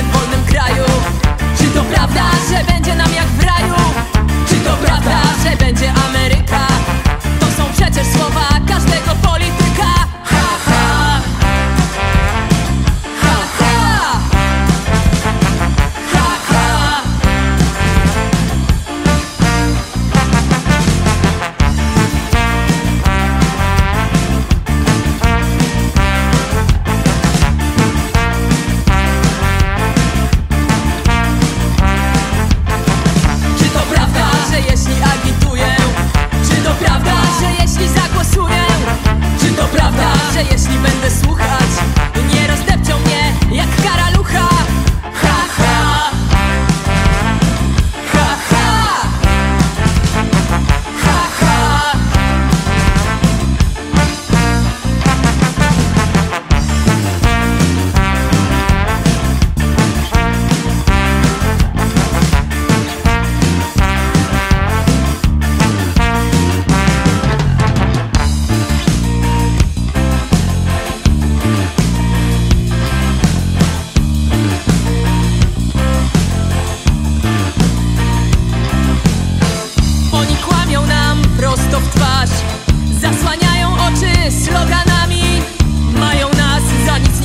it on them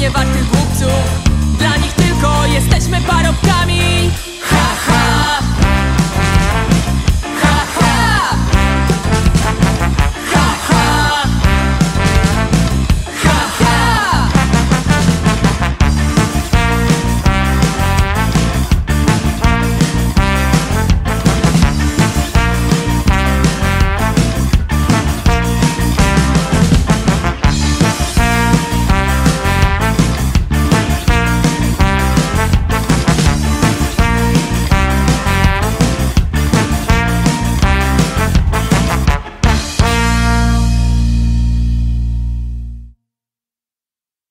nie warty